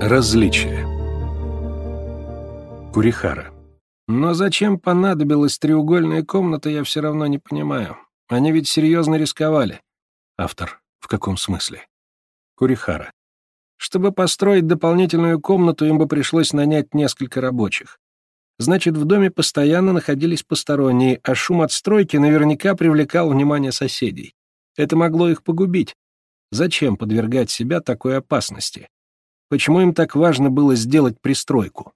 Различия. Курихара. Но зачем понадобилась треугольная комната, я все равно не понимаю. Они ведь серьезно рисковали. Автор. В каком смысле? Курихара. Чтобы построить дополнительную комнату, им бы пришлось нанять несколько рабочих. Значит, в доме постоянно находились посторонние, а шум от стройки наверняка привлекал внимание соседей. Это могло их погубить. Зачем подвергать себя такой опасности? Почему им так важно было сделать пристройку?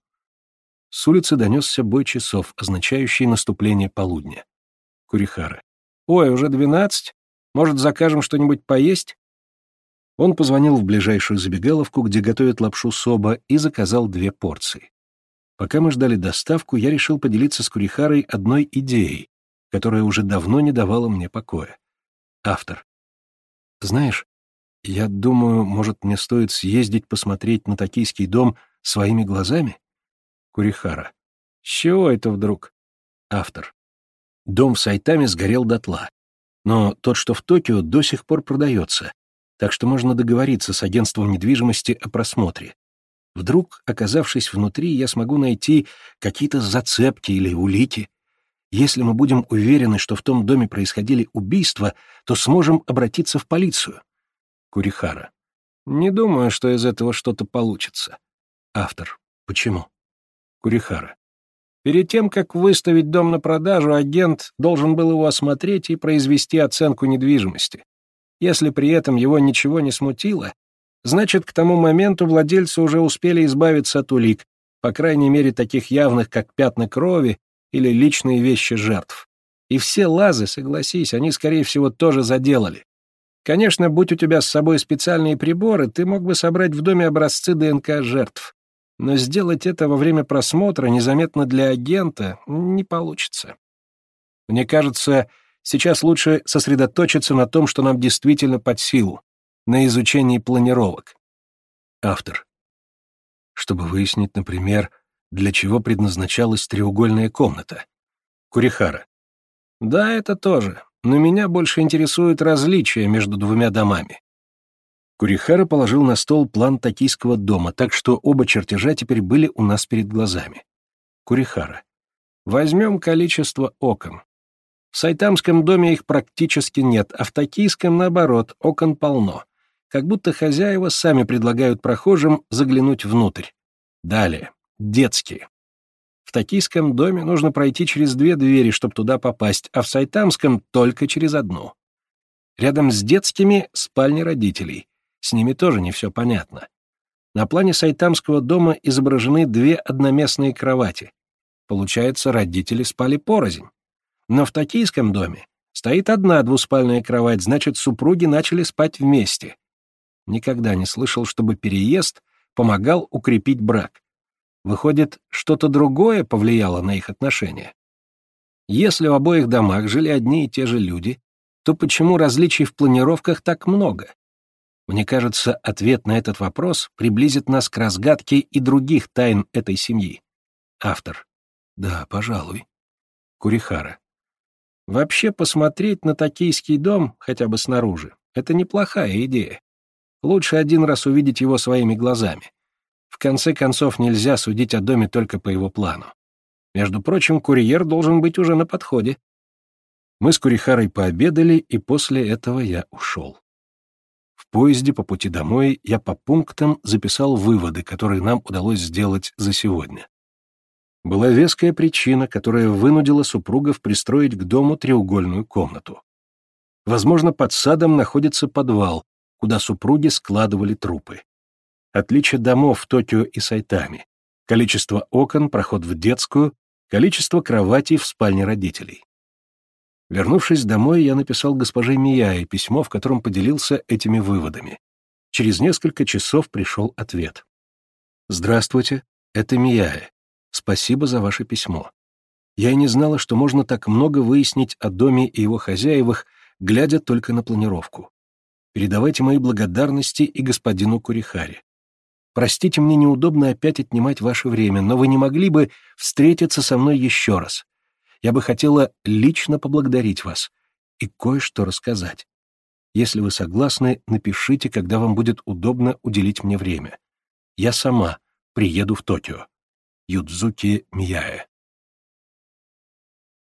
С улицы донесся бой часов, означающий наступление полудня. Курихара. «Ой, уже двенадцать? Может, закажем что-нибудь поесть?» Он позвонил в ближайшую забегаловку, где готовят лапшу соба, и заказал две порции. Пока мы ждали доставку, я решил поделиться с Курихарой одной идеей, которая уже давно не давала мне покоя. Автор. Знаешь, я думаю, может, мне стоит съездить посмотреть на токийский дом своими глазами? Курихара. С чего это вдруг? Автор. Дом в Сайтаме сгорел дотла. Но тот, что в Токио, до сих пор продается, так что можно договориться с агентством недвижимости о просмотре. Вдруг, оказавшись внутри, я смогу найти какие-то зацепки или улики. Если мы будем уверены, что в том доме происходили убийства, то сможем обратиться в полицию. Курихара. Не думаю, что из этого что-то получится. Автор. Почему? Курихара. Перед тем, как выставить дом на продажу, агент должен был его осмотреть и произвести оценку недвижимости. Если при этом его ничего не смутило, значит, к тому моменту владельцы уже успели избавиться от улик, по крайней мере, таких явных, как пятна крови или личные вещи жертв. И все лазы, согласись, они, скорее всего, тоже заделали. Конечно, будь у тебя с собой специальные приборы, ты мог бы собрать в доме образцы ДНК жертв. Но сделать это во время просмотра незаметно для агента не получится. Мне кажется, Сейчас лучше сосредоточиться на том, что нам действительно под силу, на изучении планировок. Автор. Чтобы выяснить, например, для чего предназначалась треугольная комната. Курихара. Да, это тоже, но меня больше интересует различия между двумя домами. Курихара положил на стол план токийского дома, так что оба чертежа теперь были у нас перед глазами. Курихара. Возьмем количество окон. В Сайтамском доме их практически нет, а в Токийском, наоборот, окон полно. Как будто хозяева сами предлагают прохожим заглянуть внутрь. Далее. Детские. Токийском доме нужно пройти через две двери, чтобы туда попасть, а в Сайтамском — только через одну. Рядом с детскими — спальни родителей. С ними тоже не все понятно. На плане Сайтамского дома изображены две одноместные кровати. Получается, родители спали порознь. Но в токийском доме стоит одна двуспальная кровать, значит, супруги начали спать вместе. Никогда не слышал, чтобы переезд помогал укрепить брак. Выходит, что-то другое повлияло на их отношения. Если в обоих домах жили одни и те же люди, то почему различий в планировках так много? Мне кажется, ответ на этот вопрос приблизит нас к разгадке и других тайн этой семьи. Автор. Да, пожалуй. Курихара. Вообще посмотреть на токийский дом, хотя бы снаружи, это неплохая идея. Лучше один раз увидеть его своими глазами. В конце концов, нельзя судить о доме только по его плану. Между прочим, курьер должен быть уже на подходе. Мы с Курихарой пообедали, и после этого я ушел. В поезде по пути домой я по пунктам записал выводы, которые нам удалось сделать за сегодня была веская причина, которая вынудила супругов пристроить к дому треугольную комнату. Возможно, под садом находится подвал, куда супруги складывали трупы. Отличие домов в Токио и Сайтами. Количество окон, проход в детскую, количество кроватей в спальне родителей. Вернувшись домой, я написал госпоже Мияе письмо, в котором поделился этими выводами. Через несколько часов пришел ответ. «Здравствуйте, это Мияе. Спасибо за ваше письмо. Я и не знала, что можно так много выяснить о доме и его хозяевах, глядя только на планировку. Передавайте мои благодарности и господину Курихаре. Простите, мне неудобно опять отнимать ваше время, но вы не могли бы встретиться со мной еще раз. Я бы хотела лично поблагодарить вас и кое-что рассказать. Если вы согласны, напишите, когда вам будет удобно уделить мне время. Я сама приеду в Токио. Юдзуки Мияе.